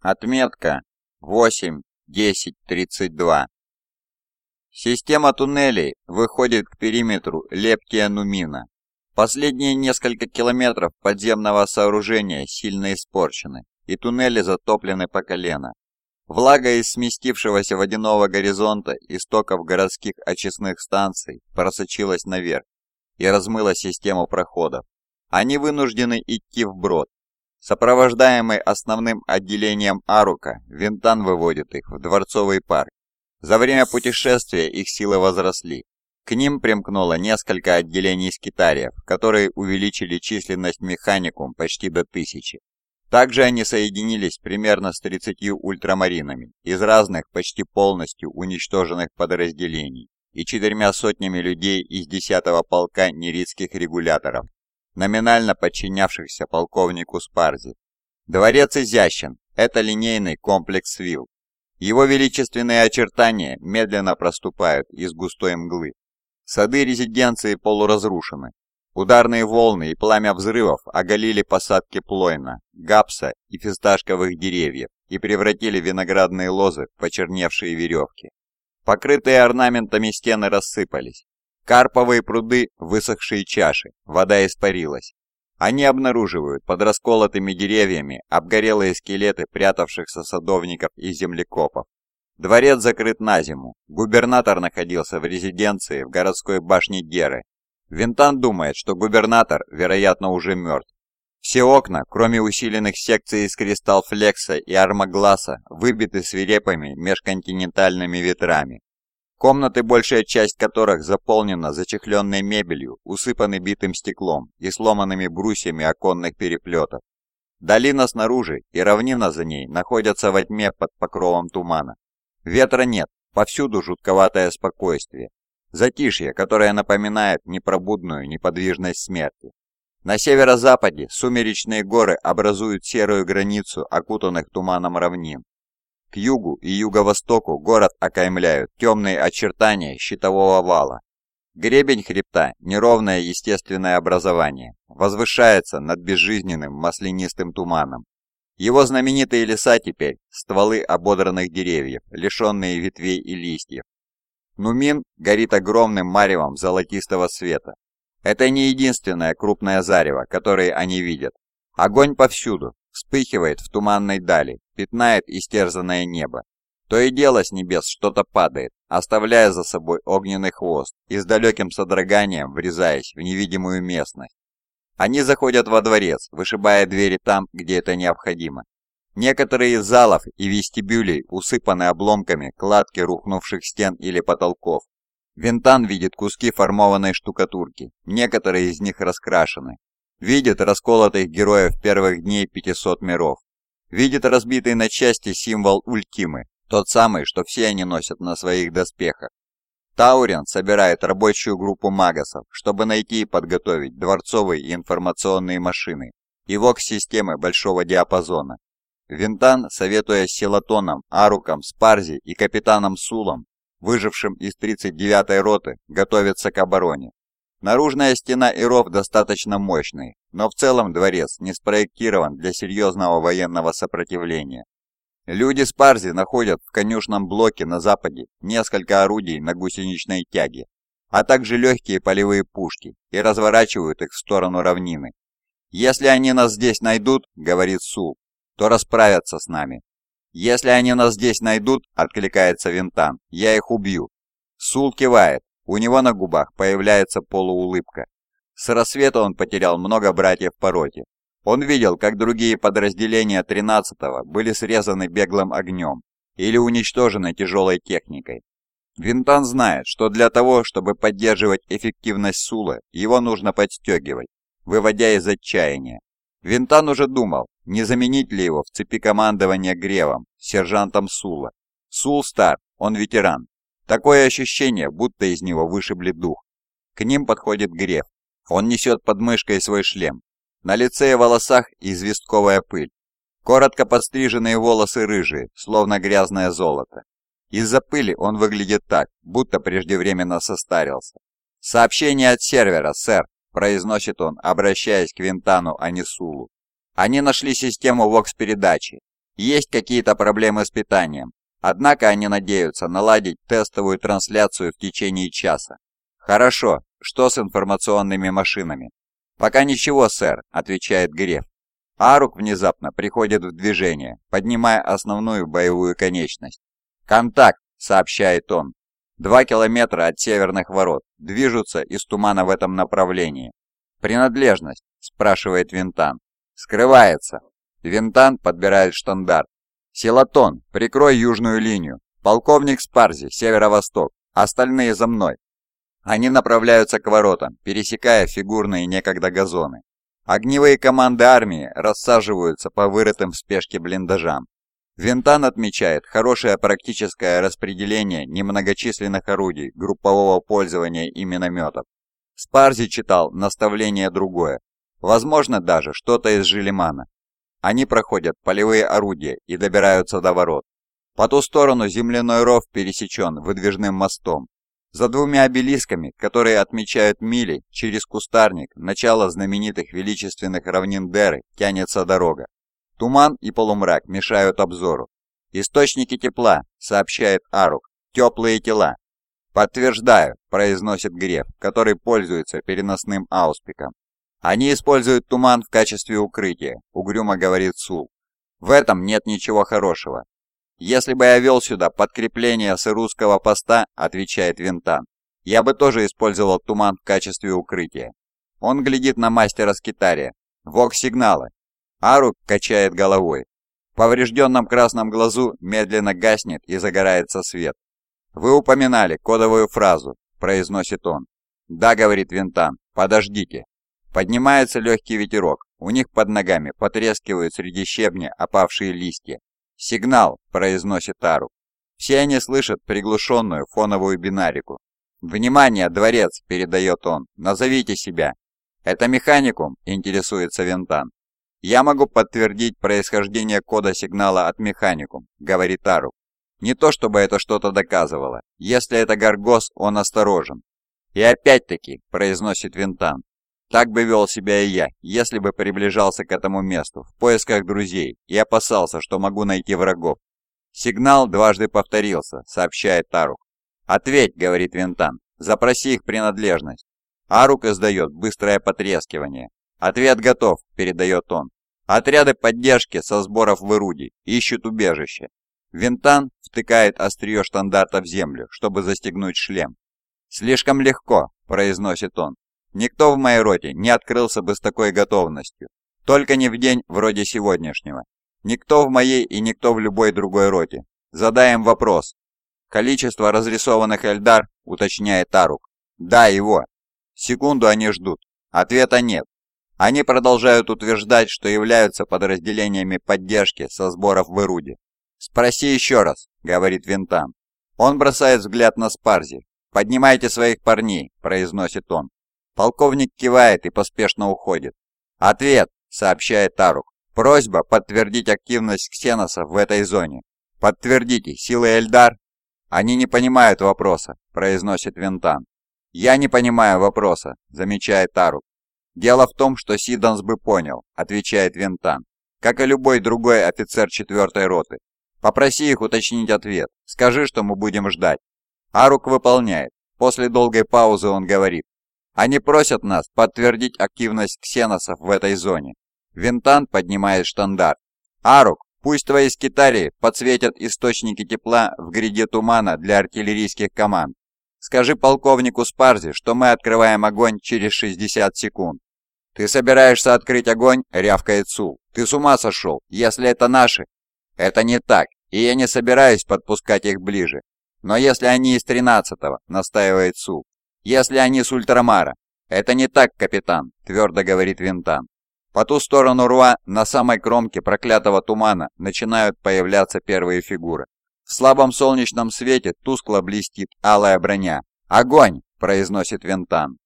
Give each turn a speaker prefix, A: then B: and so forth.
A: Отметка 8.10.32. Система туннелей выходит к периметру Лептия-Нумина. Последние несколько километров подземного сооружения сильно испорчены, и туннели затоплены по колено. Влага из сместившегося водяного горизонта истоков городских очистных станций просочилась наверх и размыла систему проходов. Они вынуждены идти вброд. Сопровождаемый основным отделением Арука, Винтан выводит их в Дворцовый парк. За время путешествия их силы возросли. К ним примкнуло несколько отделений скитариев, которые увеличили численность механикум почти до тысячи. Также они соединились примерно с 30 ультрамаринами из разных почти полностью уничтоженных подразделений и четырьмя сотнями людей из 10-го полка неридских регуляторов, номинально подчинявшихся полковнику Спарзи. Дворец изящен, это линейный комплекс вилл. Его величественные очертания медленно проступают из густой мглы. Сады резиденции полуразрушены, Ударные волны и пламя взрывов оголили посадки плойна, гапса и фисташковых деревьев и превратили виноградные лозы в почерневшие веревки. Покрытые орнаментами стены рассыпались. Карповые пруды, высохшие чаши, вода испарилась. Они обнаруживают под расколотыми деревьями обгорелые скелеты прятавшихся садовников и землекопов. Дворец закрыт на зиму. Губернатор находился в резиденции в городской башне Геры Винтан думает, что губернатор, вероятно, уже мертв. Все окна, кроме усиленных секций из кристалл-флекса и армогласа, выбиты свирепыми межконтинентальными ветрами. Комнаты, большая часть которых заполнена зачехленной мебелью, усыпаны битым стеклом и сломанными брусьями оконных переплетов. Долина снаружи и равнина за ней находятся во тьме под покровом тумана. Ветра нет, повсюду жутковатое спокойствие. Затишье, которое напоминает непробудную неподвижность смерти. На северо-западе сумеречные горы образуют серую границу окутанных туманом равнин. К югу и юго-востоку город окаймляют темные очертания щитового вала. Гребень хребта – неровное естественное образование, возвышается над безжизненным маслянистым туманом. Его знаменитые леса теперь – стволы ободранных деревьев, лишенные ветвей и листьев, Нумин горит огромным маревом золотистого света. Это не единственное крупное зарево, которое они видят. Огонь повсюду, вспыхивает в туманной дали, пятнает истерзанное небо. То и дело с небес что-то падает, оставляя за собой огненный хвост и с далеким содроганием врезаясь в невидимую местность. Они заходят во дворец, вышибая двери там, где это необходимо, Некоторые из залов и вестибюлей усыпаны обломками кладки рухнувших стен или потолков. Винтан видит куски формованной штукатурки, некоторые из них раскрашены. Видит расколотых героев первых дней 500 миров. Видит разбитый на части символ Ультимы, тот самый, что все они носят на своих доспехах. Таурин собирает рабочую группу магасов, чтобы найти и подготовить дворцовые информационные машины и ВОКС-системы большого диапазона, Винтан, советуя с Селатоном, Аруком, Спарзи и капитаном Сулом, выжившим из 39-й роты, готовится к обороне. Наружная стена и ров достаточно мощные, но в целом дворец не спроектирован для серьезного военного сопротивления. Люди Спарзи находят в конюшном блоке на западе несколько орудий на гусеничной тяге, а также легкие полевые пушки и разворачивают их в сторону равнины. «Если они нас здесь найдут, — говорит Сул, то расправятся с нами. Если они нас здесь найдут, откликается Винтан, я их убью. Сул кивает, у него на губах появляется полуулыбка. С рассвета он потерял много братьев по роте. Он видел, как другие подразделения 13-го были срезаны беглым огнем или уничтожены тяжелой техникой. Винтан знает, что для того, чтобы поддерживать эффективность Сула, его нужно подстегивать, выводя из отчаяния. Винтан уже думал, не заменить ли его в цепи командования Гревом, сержантом Сула. Сул стар, он ветеран. Такое ощущение, будто из него вышибли дух. К ним подходит Грев. Он несет под мышкой свой шлем. На лице и волосах известковая пыль. Коротко подстриженные волосы рыжие, словно грязное золото. Из-за пыли он выглядит так, будто преждевременно состарился. «Сообщение от сервера, сэр», – произносит он, обращаясь к Винтану, а не Сулу. Они нашли систему ВОКС-передачи. Есть какие-то проблемы с питанием, однако они надеются наладить тестовую трансляцию в течение часа. Хорошо, что с информационными машинами? Пока ничего, сэр, отвечает Греф. Арук внезапно приходит в движение, поднимая основную боевую конечность. «Контакт!» — сообщает он. Два километра от северных ворот движутся из тумана в этом направлении. «Принадлежность?» – спрашивает Винтан. «Скрывается». Винтан подбирает штандарт. «Силатон, прикрой южную линию. Полковник Спарзи, северо-восток. Остальные за мной». Они направляются к воротам, пересекая фигурные некогда газоны. Огневые команды армии рассаживаются по вырытым в спешке блиндажам. Винтан отмечает хорошее практическое распределение немногочисленных орудий группового пользования и минометов. Спарзи читал наставление другое, возможно даже что-то из Жилимана. Они проходят полевые орудия и добираются до ворот. По ту сторону земляной ров пересечен выдвижным мостом. За двумя обелисками, которые отмечают мили через кустарник, начало знаменитых величественных равнин Деры, тянется дорога. Туман и полумрак мешают обзору. «Источники тепла», — сообщает Арук. «Теплые тела». «Подтверждаю», — произносит Греф, который пользуется переносным ауспиком. «Они используют туман в качестве укрытия», — угрюмо говорит Сул. «В этом нет ничего хорошего». «Если бы я вел сюда подкрепление с русского поста», — отвечает Винтан, «я бы тоже использовал туман в качестве укрытия». Он глядит на мастера скитария. «Вок-сигналы. Арук качает головой. В поврежденном красном глазу медленно гаснет и загорается свет. «Вы упоминали кодовую фразу», – произносит он. «Да», – говорит Винтан, – «подождите». Поднимается легкий ветерок, у них под ногами потрескивают среди щебня опавшие листья. «Сигнал», – произносит Арук. Все они слышат приглушенную фоновую бинарику. «Внимание, дворец!» – передает он. «Назовите себя!» «Это механикум?» – интересуется Винтан. «Я могу подтвердить происхождение кода сигнала от механикум», — говорит Ару. «Не то чтобы это что-то доказывало. Если это Гаргос, он осторожен». «И опять-таки», — произносит Винтан, «так бы вел себя и я, если бы приближался к этому месту в поисках друзей и опасался, что могу найти врагов». «Сигнал дважды повторился», — сообщает Тарук. «Ответь», — говорит Винтан, — «запроси их принадлежность». Арук издает быстрое потрескивание. «Ответ готов», — передает он. «Отряды поддержки со сборов в Ируди ищут убежище». Винтан втыкает острие штандарта в землю, чтобы застегнуть шлем. «Слишком легко», — произносит он. «Никто в моей роте не открылся бы с такой готовностью. Только не в день вроде сегодняшнего. Никто в моей и никто в любой другой роте. Задаем вопрос. Количество разрисованных Эльдар, уточняет Тарук. Да, его. Секунду они ждут. Ответа нет. Они продолжают утверждать, что являются подразделениями поддержки со сборов в Ируде. «Спроси еще раз», — говорит Винтан. Он бросает взгляд на Спарзи. «Поднимайте своих парней», — произносит он. Полковник кивает и поспешно уходит. «Ответ», — сообщает Тарук. «Просьба подтвердить активность ксеносов в этой зоне. Подтвердите, силы Эльдар?» «Они не понимают вопроса», — произносит Винтан. «Я не понимаю вопроса», — замечает Тарук. «Дело в том, что Сидонс бы понял», — отвечает Винтан, «как и любой другой офицер четвертой роты. Попроси их уточнить ответ. Скажи, что мы будем ждать». Арук выполняет. После долгой паузы он говорит, «Они просят нас подтвердить активность ксеносов в этой зоне». Винтан поднимает штандарт. «Арук, пусть твои скитарии подсветят источники тепла в гряде тумана для артиллерийских команд. Скажи полковнику Спарзи, что мы открываем огонь через 60 секунд. «Ты собираешься открыть огонь?» — рявкает Сул. «Ты с ума сошел? Если это наши...» «Это не так, и я не собираюсь подпускать их ближе. Но если они из тринадцатого, настаивает Сул. «Если они с Ультрамара...» «Это не так, капитан», — твердо говорит Винтан. По ту сторону руа, на самой кромке проклятого тумана, начинают появляться первые фигуры. В слабом солнечном свете тускло блестит алая броня. «Огонь!» – произносит Винтан.